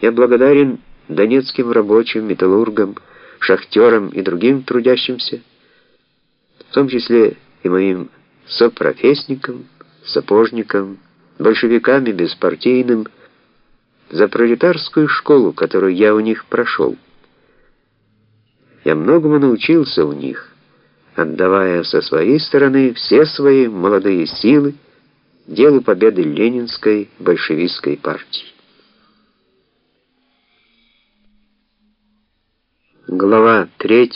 Я благодарен донецким рабочим, металлургам, шахтерам и другим трудящимся, в том числе и моим сопрофессникам, сапожникам, большевикам и беспартийным, за пролетарскую школу, которую я у них прошел. Я многому научился у них, отдавая со своей стороны все свои молодые силы делу победы Ленинской большевистской партии. Глава 3.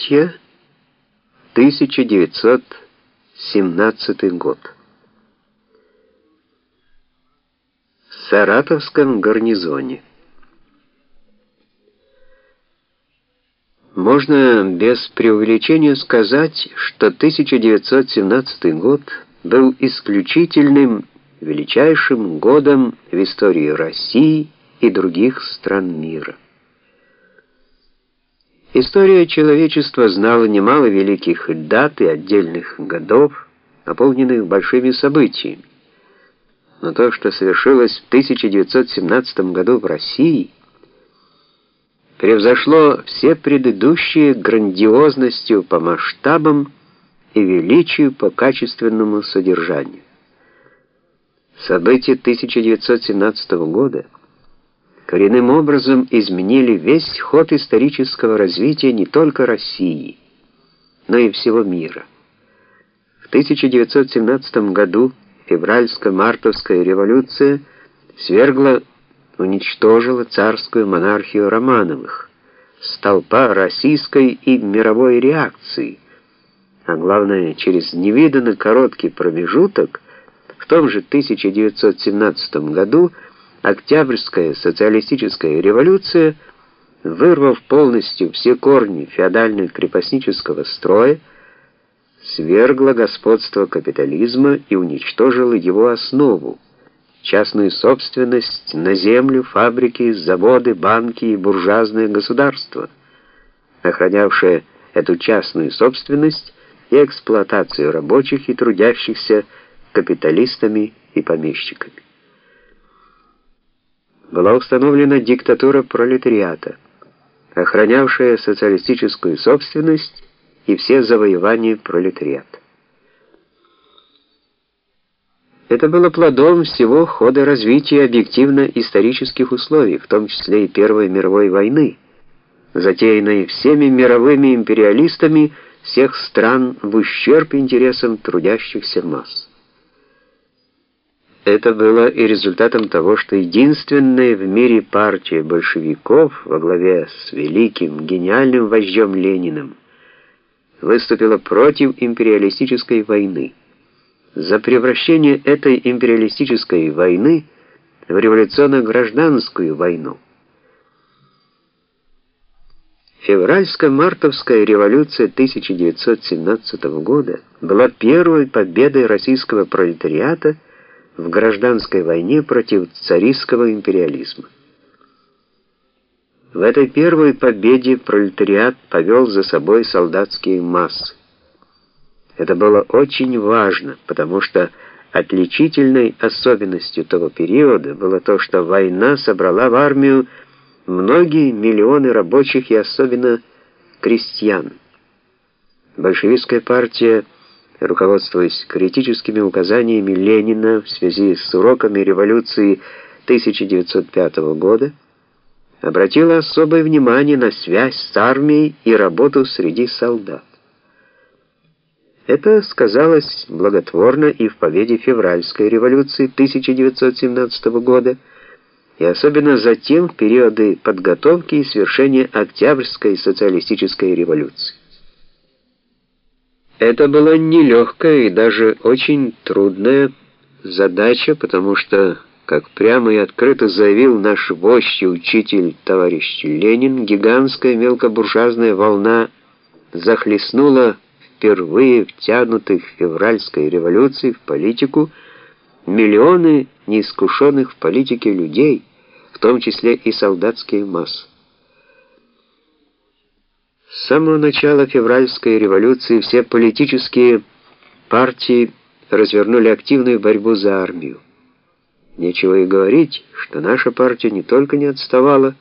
1917 год. В Саратовском гарнизоне. Можно без преувеличения сказать, что 1917 год был исключительным, величайшим годом в истории России и других стран мира. История человечества знала немало великих дат и отдельных годов, наполненных большими событиями. Но то, что совершилось в 1917 году в России, превзошло все предыдущие грандиозностью по масштабам и величию по качественному содержанию. События 1917 года – коренным образом изменили весь ход исторического развития не только России, но и всего мира. В 1917 году февральско-мартовская революция свергла, уничтожила царскую монархию Романовых, столпа российской и мировой реакции, а главное, через невиданно короткий промежуток в том же 1917 году Октябрьская социалистическая революция, вырвав полностью все корни феодально-крепостнического строя, свергла господство капитализма и уничтожила его основу частную собственность на землю, фабрики, заводы, банки и буржуазное государство, охранявшее эту частную собственность и эксплуатацию рабочих и трудящихся капиталистами и помещиками была установлена диктатура пролетариата, охранявшая социалистическую собственность и все завоевания пролетариата. Это было плодом всего хода развития объективно-исторических условий, в том числе и Первой мировой войны, затеянной всеми мировыми империалистами всех стран в ущерб интересам трудящихся масс. Это было и результатом того, что единственная в мире партия большевиков во главе с великим, гениальным вождем Лениным выступила против империалистической войны. За превращение этой империалистической войны в революционно-гражданскую войну. Февральско-мартовская революция 1917 года была первой победой российского пролетариата в гражданской войне против царистского империализма. В этой первой победе пролетариат повел за собой солдатские массы. Это было очень важно, потому что отличительной особенностью того периода было то, что война собрала в армию многие миллионы рабочих и особенно крестьян. Большевистская партия руководствуясь критическими указаниями Ленина в связи с уроками революции 1905 года, обратила особое внимание на связь с армией и работу среди солдат. Это сказалось благотворно и в победе февральской революции 1917 года, и особенно затем в периоды подготовки и свершения Октябрьской социалистической революции. Это была нелегкая и даже очень трудная задача, потому что, как прямо и открыто заявил наш вождь и учитель товарищ Ленин, гигантская мелкобуржуазная волна захлестнула впервые втянутых в февральской революции в политику миллионы неискушенных в политике людей, в том числе и солдатские массы. С самого начала февральской революции все политические партии развернули активную борьбу за армию. Нечего и говорить, что наша партия не только не отставала,